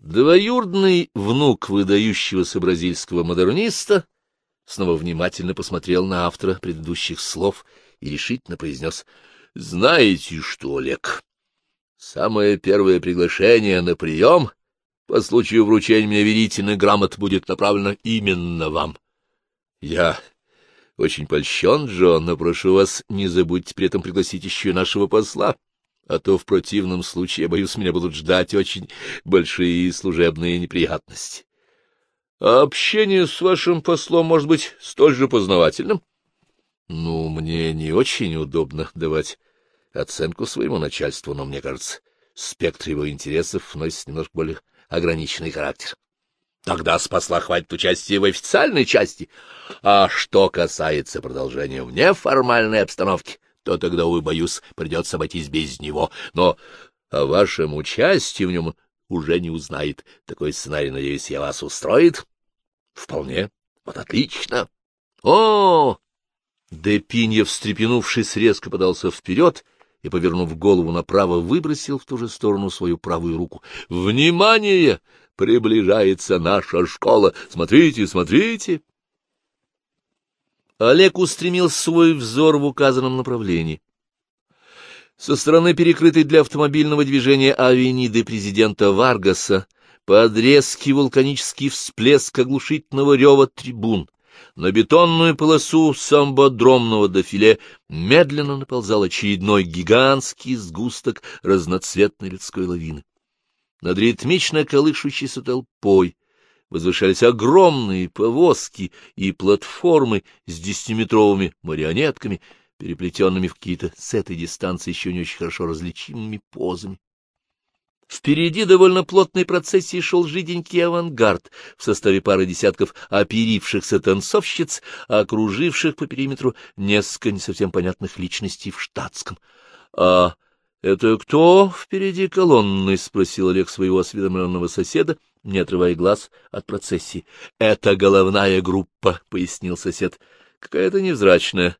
Двоюродный внук выдающегося бразильского модерниста снова внимательно посмотрел на автора предыдущих слов и решительно произнес «Знаете что, Олег, самое первое приглашение на прием по случаю вручения мне верительных грамот будет направлено именно вам. Я очень польщен, Джон, но прошу вас, не забудьте при этом пригласить еще и нашего посла» а то в противном случае, я боюсь, меня будут ждать очень большие служебные неприятности. А общение с вашим послом может быть столь же познавательным? Ну, мне не очень удобно давать оценку своему начальству, но, мне кажется, спектр его интересов носит немножко более ограниченный характер. Тогда с посла хватит участия в официальной части. А что касается продолжения в неформальной обстановке, то тогда, увы, боюсь, придется обойтись без него. Но о вашем участии в нем уже не узнает. Такой сценарий, надеюсь, я вас устроит? Вполне. Вот отлично. О! Депиньев, встрепенувшись, резко подался вперед и, повернув голову направо, выбросил в ту же сторону свою правую руку. «Внимание! Приближается наша школа! Смотрите, смотрите!» Олег устремил свой взор в указанном направлении. Со стороны перекрытой для автомобильного движения авениды президента Варгаса под резкий вулканический всплеск оглушительного рева трибун на бетонную полосу самбодромного дофиле медленно наползал очередной гигантский сгусток разноцветной людской лавины. Над ритмично колышущейся толпой возвышались огромные повозки и платформы с десятиметровыми марионетками, переплетенными в какие-то с этой дистанции еще не очень хорошо различимыми позами. Впереди довольно плотной процессии шел жиденький авангард в составе пары десятков оперившихся танцовщиц, окруживших по периметру несколько не совсем понятных личностей в штатском. — А это кто впереди колонны? — спросил Олег своего осведомленного соседа, не отрывая глаз от процессии. — Это головная группа, — пояснил сосед. — Какая-то невзрачная.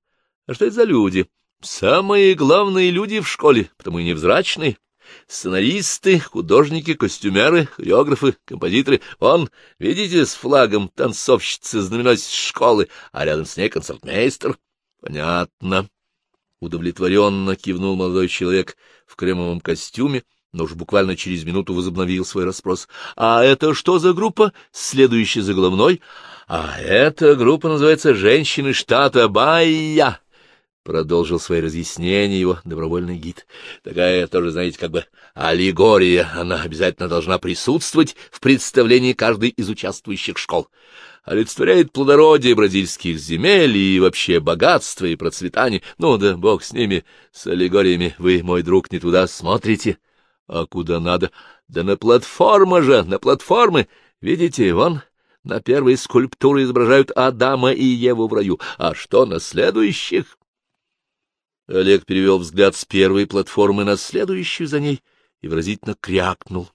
А что это за люди? — Самые главные люди в школе, потому и невзрачные. Сценаристы, художники, костюмеры, хореографы, композиторы. Вон, видите, с флагом танцовщицы знаменосец школы, а рядом с ней концертмейстер. — Понятно. Удовлетворенно кивнул молодой человек в кремовом костюме, — но уж буквально через минуту возобновил свой расспрос. — А это что за группа? Следующая за головной? — А эта группа называется «Женщины штата Байя», — продолжил свои разъяснения его добровольный гид. — Такая тоже, знаете, как бы аллегория. Она обязательно должна присутствовать в представлении каждой из участвующих школ. Олицетворяет плодородие бразильских земель и вообще богатство и процветание. Ну да бог с ними, с аллегориями. Вы, мой друг, не туда смотрите. — а куда надо? Да на платформа же, на платформы. Видите, вон, на первой скульптуре изображают Адама и Еву в раю. А что на следующих? Олег перевел взгляд с первой платформы на следующую за ней и выразительно крякнул.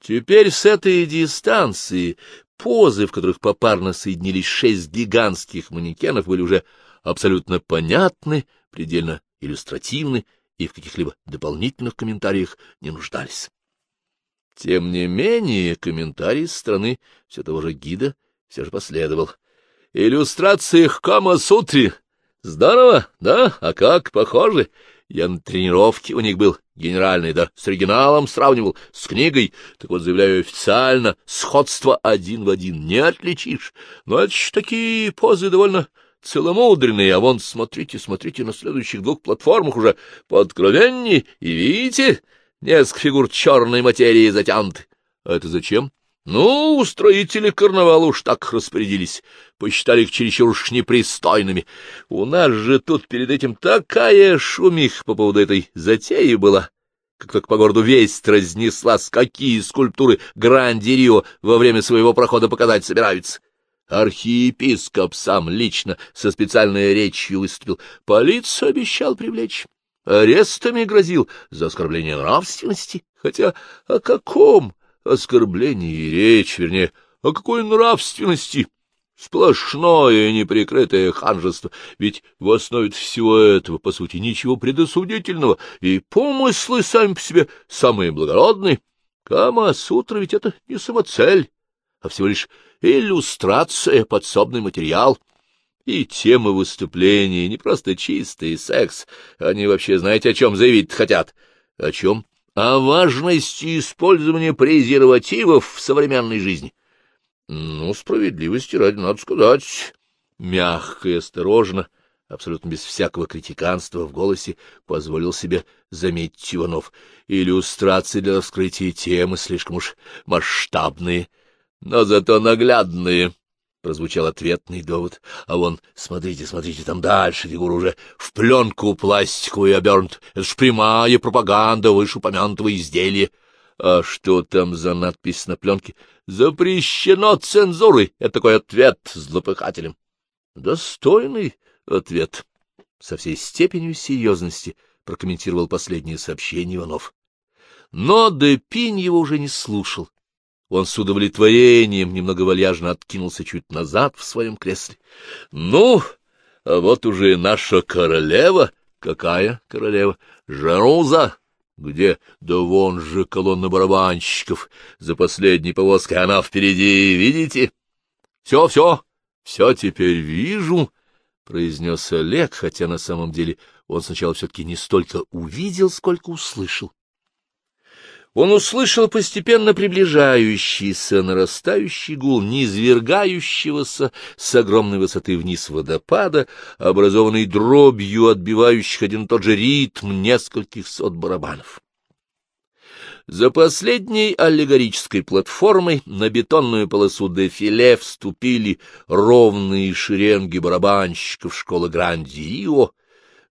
Теперь с этой дистанции позы, в которых попарно соединились шесть гигантских манекенов, были уже абсолютно понятны, предельно иллюстративны и в каких-либо дополнительных комментариях не нуждались. Тем не менее, комментарий с стороны все того же гида все же последовал. Иллюстрации к Кама-сутре. Здорово, да? А как, похоже? Я на тренировке у них был генеральный, да, с оригиналом сравнивал, с книгой. Так вот, заявляю официально, сходство один в один не отличишь. Но это ж такие позы довольно целомудренный, а вон, смотрите, смотрите, на следующих двух платформах уже пооткровеннее, и видите, несколько фигур черной материи затянуты. А это зачем? Ну, устроители карнавала уж так распорядились, посчитали их чересчур уж непристойными. У нас же тут перед этим такая шумиха по поводу этой затеи была, как только по городу весть разнеслась, какие скульптуры Гранди-Рио во время своего прохода показать собираются. Архиепископ сам лично со специальной речью выступил. Полицию обещал привлечь. Арестами грозил за оскорбление нравственности. Хотя о каком оскорблении речь, вернее, о какой нравственности? Сплошное неприкрытое ханжество, ведь в основе всего этого, по сути, ничего предосудительного, и помыслы сами по себе самые благородные. Кама-сутра ведь это не самоцель, а всего лишь иллюстрация, подсобный материал. И тема выступления не просто чистый секс. Они вообще знаете, о чем заявить хотят? О чем? О важности использования презервативов в современной жизни. Ну, справедливости ради надо сказать. Мягко и осторожно, абсолютно без всякого критиканства в голосе, позволил себе заметить Иванов. Иллюстрации для раскрытия темы слишком уж масштабные, но зато наглядные прозвучал ответный довод. А вон, смотрите, смотрите, там дальше фигура уже в пленку пластиковую обернут. Это ж прямая пропаганда вышеупомянутого изделия. А что там за надпись на пленке? Запрещено цензурой. Это такой ответ злопыхателям. Достойный ответ. Со всей степенью серьезности прокомментировал последнее сообщение Иванов. Но Депинь его уже не слушал он с удовлетворением немного вальяжно откинулся чуть назад в своем кресле. — Ну, а вот уже наша королева. Какая королева? Жаруза. Где? Да вон же колонна барабанщиков. За последней повозкой она впереди, видите? Все, все, все теперь вижу, — произнес Олег, хотя на самом деле он сначала все-таки не столько увидел, сколько услышал. Он услышал постепенно приближающийся, нарастающий гул низвергающегося с огромной высоты вниз водопада, образованный дробью отбивающих один и тот же ритм нескольких сот барабанов. За последней аллегорической платформой на бетонную полосу дефиле вступили ровные шеренги барабанщиков школы Гранди-Рио,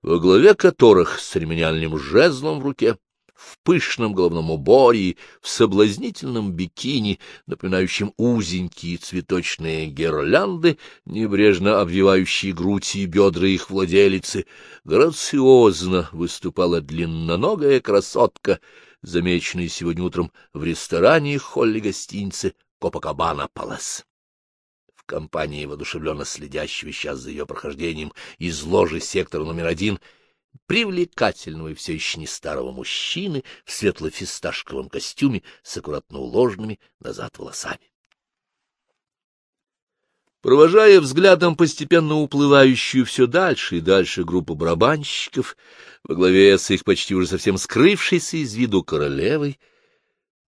во главе которых с церемониальным жезлом в руке в пышном головном уборе, в соблазнительном бикини, напоминающем узенькие цветочные гирлянды, небрежно обвивающие грудь и бедра их владелицы, грациозно выступала длинноногая красотка, замеченная сегодня утром в ресторане холли гостиницы Копакабана Палас компании воодушевленно следящего сейчас за ее прохождением из ложи сектора номер один — привлекательного и все еще не старого мужчины в светло-фисташковом костюме с аккуратно уложенными назад волосами. Провожая взглядом постепенно уплывающую все дальше и дальше группу барабанщиков, во главе с их почти уже совсем скрывшейся из виду королевой,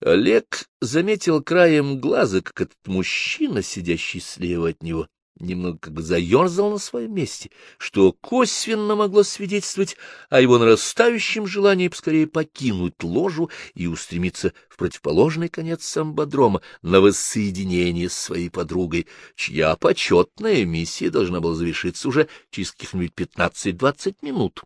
Олег заметил краем глаза, как этот мужчина, сидящий слева от него, немного как бы заерзал на своем месте, что косвенно могло свидетельствовать о его нарастающем желании поскорее покинуть ложу и устремиться в противоположный конец самбодрома на воссоединение с своей подругой, чья почетная миссия должна была завершиться уже через каких-нибудь пятнадцать-двадцать минут.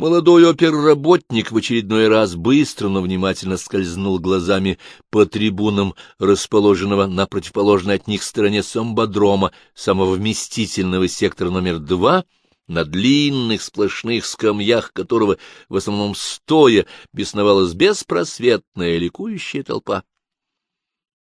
Молодой оперработник в очередной раз быстро, но внимательно скользнул глазами по трибунам, расположенного на противоположной от них стороне самбодрома, самого вместительного сектора номер два, на длинных сплошных скамьях которого, в основном стоя, бесновалась беспросветная ликующая толпа.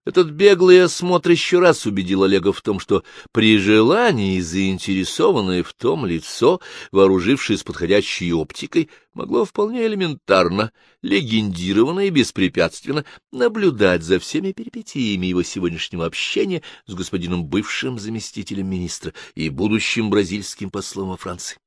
Этот беглый осмотр еще раз убедил Олега в том, что при желании заинтересованное в том лицо, вооружившись подходящей оптикой, могло вполне элементарно, легендированно и беспрепятственно наблюдать за всеми перипетиями его сегодняшнего общения с господином бывшим заместителем министра и будущим бразильским послом во Франции.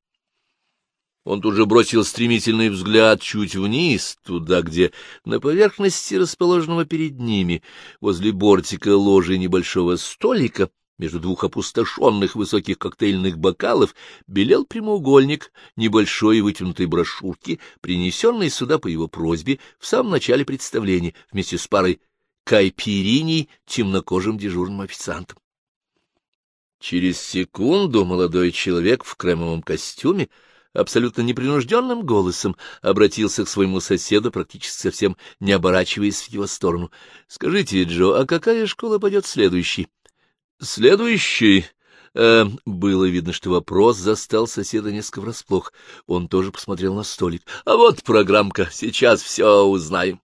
Он тут же бросил стремительный взгляд чуть вниз, туда, где на поверхности расположенного перед ними, возле бортика ложи небольшого столика, между двух опустошенных высоких коктейльных бокалов, белел прямоугольник небольшой вытянутой брошюрки, принесенной сюда по его просьбе в самом начале представления вместе с парой кайпириней темнокожим дежурным официантом. Через секунду молодой человек в кремовом костюме абсолютно непринужденным голосом обратился к своему соседу, практически совсем не оборачиваясь в его сторону. — Скажите, Джо, а какая школа пойдет следующей? — Следующий? Э, было видно, что вопрос застал соседа несколько врасплох. Он тоже посмотрел на столик. — А вот программка, сейчас все узнаем.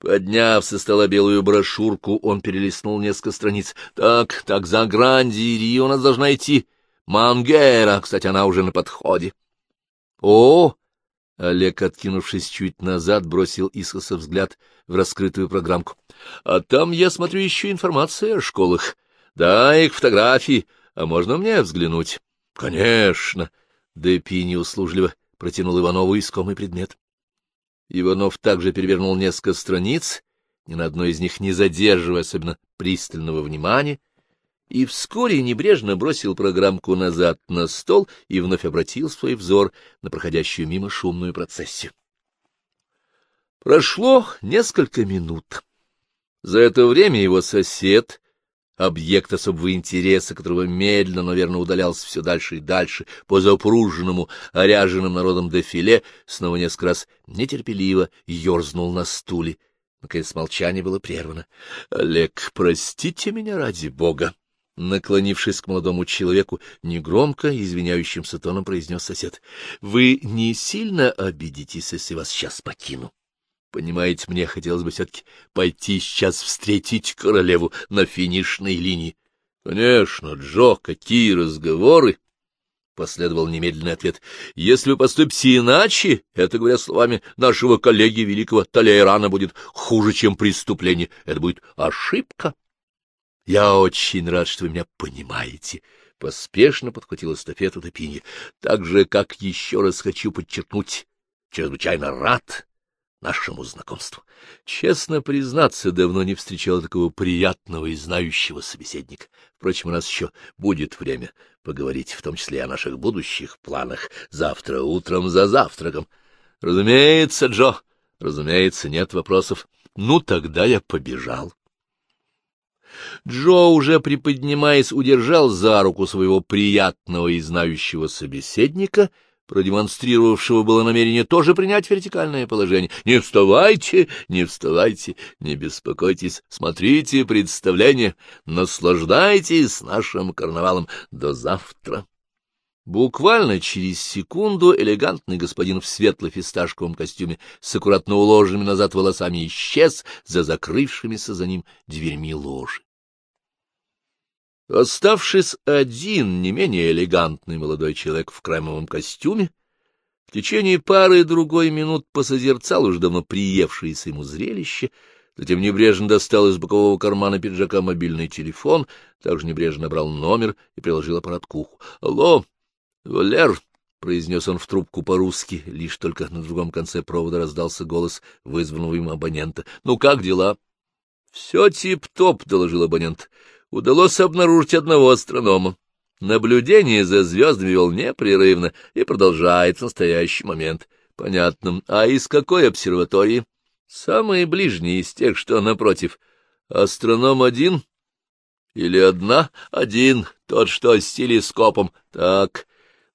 Подняв со стола белую брошюрку, он перелистнул несколько страниц. — Так, так, за Гранди у нас должна идти Мангера. Кстати, она уже на подходе. — О, Олег, откинувшись чуть назад, бросил искоса взгляд в раскрытую программку. — А там, я смотрю, еще информация о школах. Да, их фотографии. А можно мне взглянуть? — Конечно. Депи неуслужливо протянул Иванову искомый предмет. Иванов также перевернул несколько страниц, ни на одной из них не задерживая особенно пристального внимания, и вскоре небрежно бросил программку назад на стол и вновь обратил свой взор на проходящую мимо шумную процессию. Прошло несколько минут. За это время его сосед, объект особого интереса, которого медленно, наверное, удалялся все дальше и дальше по запруженному, оряженным народом дефиле, снова несколько раз нетерпеливо ерзнул на стуле. Наконец молчание было прервано. — Олег, простите меня ради бога! Наклонившись к молодому человеку, негромко, извиняющимся тоном произнес сосед. — Вы не сильно обидитесь, если вас сейчас покину? Понимаете, мне хотелось бы все-таки пойти сейчас встретить королеву на финишной линии. — Конечно, Джо, какие разговоры! — последовал немедленный ответ. — Если вы поступите иначе, это, говоря словами нашего коллеги великого Талейрана, будет хуже, чем преступление. Это будет ошибка. — я очень рад, что вы меня понимаете. Поспешно подхватил эстафету Топинья. Так же, как еще раз хочу подчеркнуть, чрезвычайно рад нашему знакомству. Честно признаться, давно не встречал такого приятного и знающего собеседника. Впрочем, у нас еще будет время поговорить, в том числе о наших будущих планах, завтра утром за завтраком. Разумеется, Джо, разумеется, нет вопросов. Ну, тогда я побежал. Джо, уже приподнимаясь, удержал за руку своего приятного и знающего собеседника, продемонстрировавшего было намерение тоже принять вертикальное положение. «Не вставайте, не вставайте, не беспокойтесь, смотрите представление, наслаждайтесь нашим карнавалом до завтра». Буквально через секунду элегантный господин в светло-фисташковом костюме с аккуратно уложенными назад волосами исчез за закрывшимися за ним дверьми ложи. Оставшись один, не менее элегантный молодой человек в кремовом костюме, в течение пары-другой минут посозерцал уж давно приевшееся ему зрелище, затем небрежно достал из бокового кармана пиджака мобильный телефон, также небрежно набрал номер и приложил аппарат к уху. — Алло! Валер, — произнес он в трубку по-русски, лишь только на другом конце провода раздался голос вызванного им абонента. — Ну, как дела? — Все тип-топ, — доложил абонент. — Удалось обнаружить одного астронома. Наблюдение за звездами вел непрерывно и продолжает в настоящий момент. Понятно. А из какой обсерватории? Самые ближние из тех, что напротив. Астроном один? Или одна? Один, тот, что с телескопом. Так,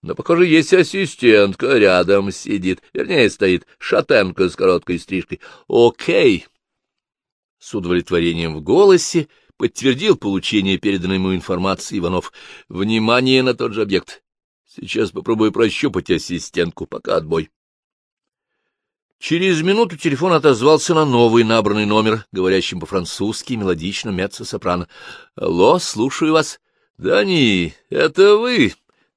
но, похоже, есть ассистентка рядом сидит, вернее, стоит шатенка с короткой стрижкой. Окей. С удовлетворением в голосе подтвердил получение переданной ему информации Иванов. Внимание на тот же объект. Сейчас попробую прощупать ассистентку, пока отбой. Через минуту телефон отозвался на новый набранный номер, говорящим по-французски, мелодично, меццо-сопрано. — Алло, слушаю вас. — Да это вы.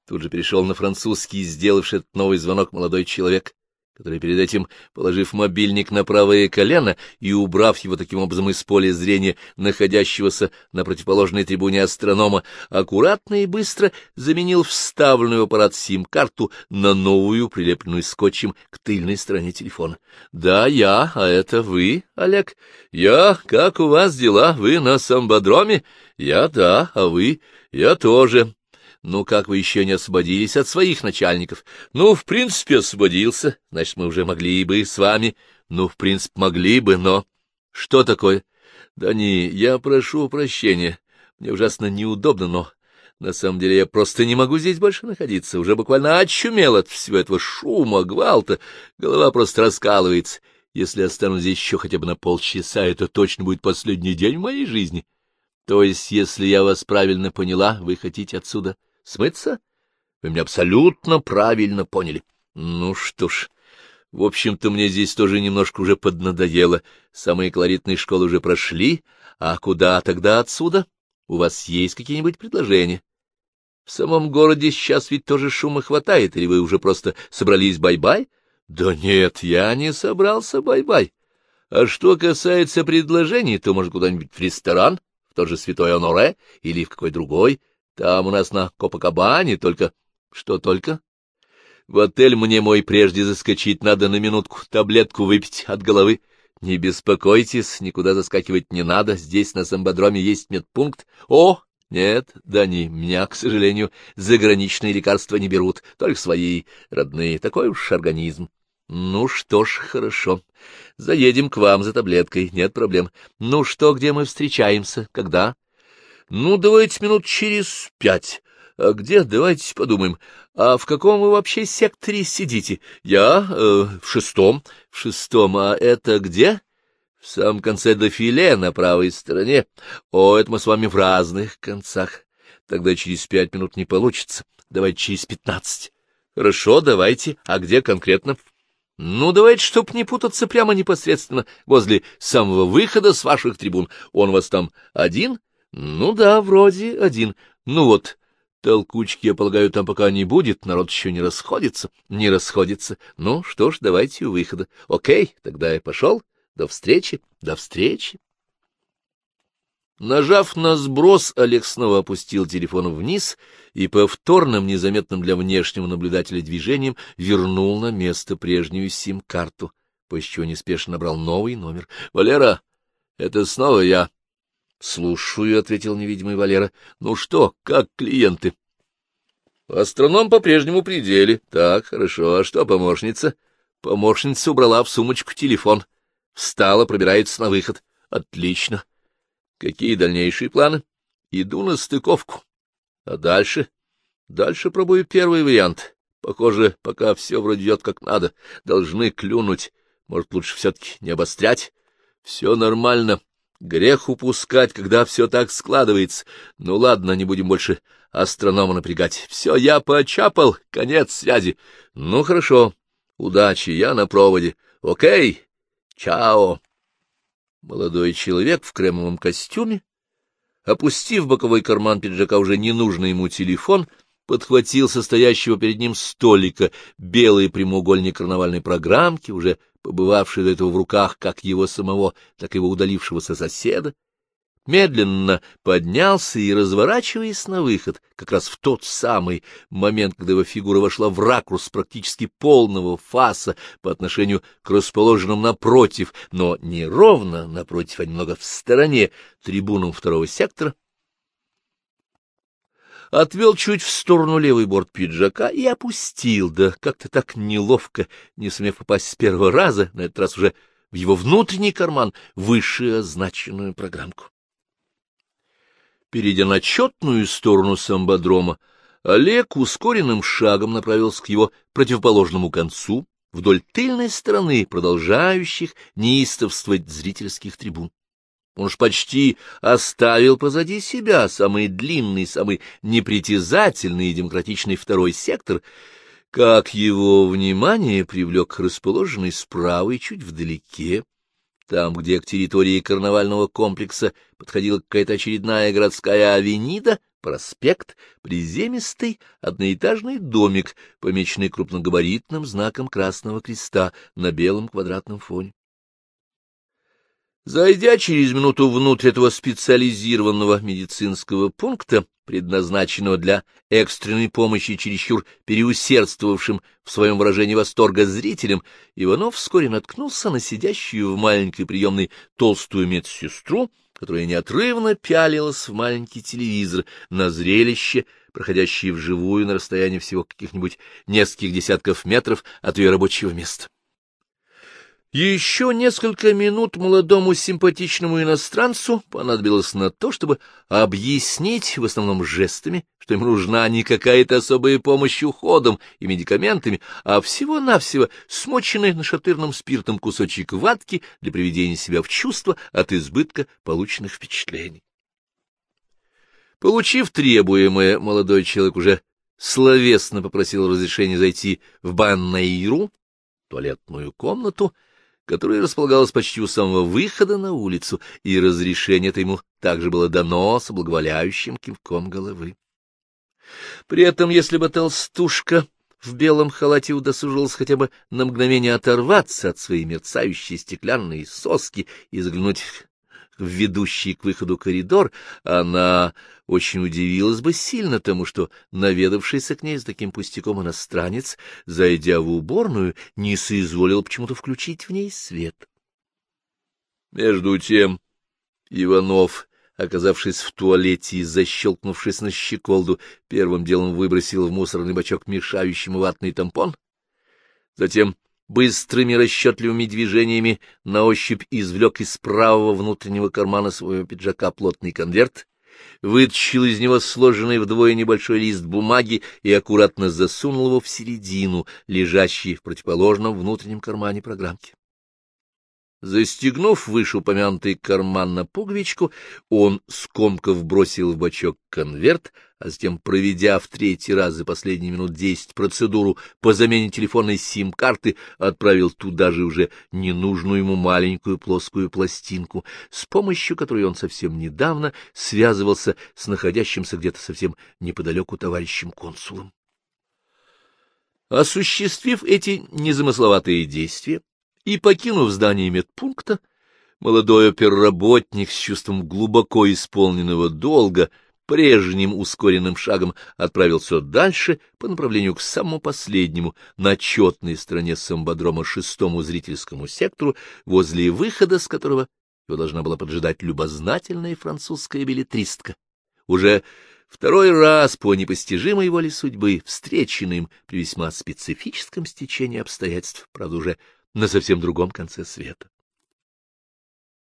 Тут же перешел на французский, сделавший этот новый звонок молодой человек, который перед этим, положив мобильник на правое колено и убрав его таким образом из поля зрения находящегося на противоположной трибуне астронома, аккуратно и быстро заменил вставленную в аппарат сим-карту на новую, прилепленную скотчем к тыльной стороне телефона. — Да, я, а это вы, Олег? — Я, как у вас дела? Вы на самбодроме? — Я, да, а вы? — Я тоже. Ну, как вы еще не освободились от своих начальников? Ну, в принципе, освободился. Значит, мы уже могли бы с вами. Ну, в принципе, могли бы, но... Что такое? Да не, я прошу прощения. Мне ужасно неудобно, но... На самом деле я просто не могу здесь больше находиться. Уже буквально очумел от всего этого шума, гвалта. Голова просто раскалывается. Если останусь здесь еще хотя бы на полчаса, это точно будет последний день в моей жизни. То есть, если я вас правильно поняла, вы хотите отсюда смыться? Вы меня абсолютно правильно поняли. Ну что ж, в общем-то, мне здесь тоже немножко уже поднадоело. Самые колоритные школы уже прошли, а куда тогда отсюда? У вас есть какие-нибудь предложения? В самом городе сейчас ведь тоже шума хватает, или вы уже просто собрались бай-бай? Да нет, я не собрался бай-бай. А что касается предложений, то, может, куда-нибудь в ресторан, в тот же Святой Оноре или в какой другой. Там у нас на Копакабане только... Что только? В отель мне мой прежде заскочить надо на минутку, таблетку выпить от головы. Не беспокойтесь, никуда заскакивать не надо, здесь на самбодроме есть медпункт. О, нет, да не, меня, к сожалению, заграничные лекарства не берут, только свои, родные, такой уж организм. Ну что ж, хорошо. Заедем к вам за таблеткой, нет проблем. Ну что, где мы встречаемся, когда? Ну, давайте минут через пять. А где, давайте подумаем. А в каком вы вообще секторе сидите? Я э, в шестом. В шестом, а это где? В самом конце дофиле, на правой стороне. О, это мы с вами в разных концах. Тогда через пять минут не получится. Давайте через пятнадцать. Хорошо, давайте. А где конкретно? Ну, давайте, чтоб не путаться прямо непосредственно возле самого выхода с ваших трибун. Он вас там один? Ну да, вроде один. Ну вот, толкучки, я полагаю, там пока не будет, народ еще не расходится. Не расходится. Ну что ж, давайте у выхода. Окей, тогда я пошел. До встречи, до встречи. Нажав на сброс, Олег снова опустил телефон вниз и повторным, незаметным для внешнего наблюдателя движением вернул на место прежнюю сим-карту, после чего неспешно набрал новый номер. — Валера, это снова я. — Слушаю, — ответил невидимый Валера. — Ну что, как клиенты? — Астроном по-прежнему пределе. — Так, хорошо. А что помощница? Помощница убрала в сумочку телефон. — Встала, пробирается на выход. Отлично. Какие дальнейшие планы? Иду на стыковку. А дальше? Дальше пробую первый вариант. Похоже, пока все вроде идет как надо. Должны клюнуть. Может, лучше все-таки не обострять? Все нормально. Грех упускать, когда все так складывается. Ну ладно, не будем больше астронома напрягать. Все, я почапал, конец связи. Ну, хорошо. Удачи, я на проводе. Окей. Чао! Молодой человек в кремовом костюме, опустив в боковой карман пиджака уже ненужный ему телефон, подхватил состоящего перед ним столика белый прямоугольник карнавальной программки, уже побывавший до этого в руках как его самого, так и его удалившегося соседа, медленно поднялся и, разворачиваясь на выход, как раз в тот самый момент, когда его фигура вошла в ракурс практически полного фаса по отношению к расположенным напротив, но не ровно напротив, а немного в стороне, трибунам второго сектора, отвел чуть в сторону левый борт пиджака и опустил, да как-то так неловко, не сумев попасть с первого раза, на этот раз уже в его внутренний карман, вышеозначенную программку. Перейдя на четную сторону самбодрома, Олег ускоренным шагом направился к его противоположному концу, вдоль тыльной стороны продолжающих неистовствовать зрительских трибун. Он уж почти оставил позади себя самый длинный, самый непритязательный и демократичный второй сектор, как его внимание привлек расположенный справа и чуть вдалеке там, где к территории карнавального комплекса подходила какая-то очередная городская авенида, проспект, приземистый одноэтажный домик, помеченный крупногабаритным знаком Красного Креста на белом квадратном фоне. Зайдя через минуту внутрь этого специализированного медицинского пункта, предназначенного для экстренной помощи чересчур переусердствовавшим в своем выражении восторга зрителям, Иванов вскоре наткнулся на сидящую в маленькой приемной толстую медсестру, которая неотрывно пялилась в маленький телевизор на зрелище, проходящее вживую на расстоянии всего каких-нибудь нескольких десятков метров от ее рабочего места. Еще несколько минут молодому симпатичному иностранцу понадобилось на то, чтобы объяснить, в основном жестами, что ему нужна не какая-то особая помощь уходом и медикаментами, а всего-навсего смоченный нашатырным спиртом кусочек ватки для приведения себя в чувство от избытка полученных впечатлений. Получив требуемое, молодой человек уже словесно попросил разрешения зайти в баннейру, туалетную комнату, которая располагалась почти у самого выхода на улицу, и разрешение это ему также было дано с облаговоляющим кивком головы. При этом, если бы толстушка в белом халате удосужился хотя бы на мгновение оторваться от своей мерцающей стеклянной соски и заглянуть в ведущий к выходу коридор, она очень удивилась бы сильно тому, что наведавшийся к ней с таким пустяком иностранец, зайдя в уборную, не соизволил почему-то включить в ней свет. Между тем Иванов, оказавшись в туалете и защелкнувшись на щеколду, первым делом выбросил в мусорный бачок мешающий ватный тампон, затем быстрыми расчетливыми движениями на ощупь извлек из правого внутреннего кармана своего пиджака плотный конверт, вытащил из него сложенный вдвое небольшой лист бумаги и аккуратно засунул его в середину, лежащий в противоположном внутреннем кармане программки. Застегнув вышеупомянутый карман на пуговичку, он, скомков, бросил в бачок конверт, а затем, проведя в третий раз за последние минут десять процедуру по замене телефонной сим-карты, отправил туда же уже ненужную ему маленькую плоскую пластинку, с помощью которой он совсем недавно связывался с находящимся где-то совсем неподалеку товарищем консулом. Осуществив эти незамысловатые действия, и, покинув здание медпункта, молодой оперработник с чувством глубоко исполненного долга прежним ускоренным шагом отправился дальше по направлению к самому последнему, на четной стороне самбодрома шестому зрительскому сектору, возле выхода, с которого его должна была поджидать любознательная французская билетристка. Уже второй раз по непостижимой воле судьбы, встреченный им при весьма специфическом стечении обстоятельств, правда, уже на совсем другом конце света.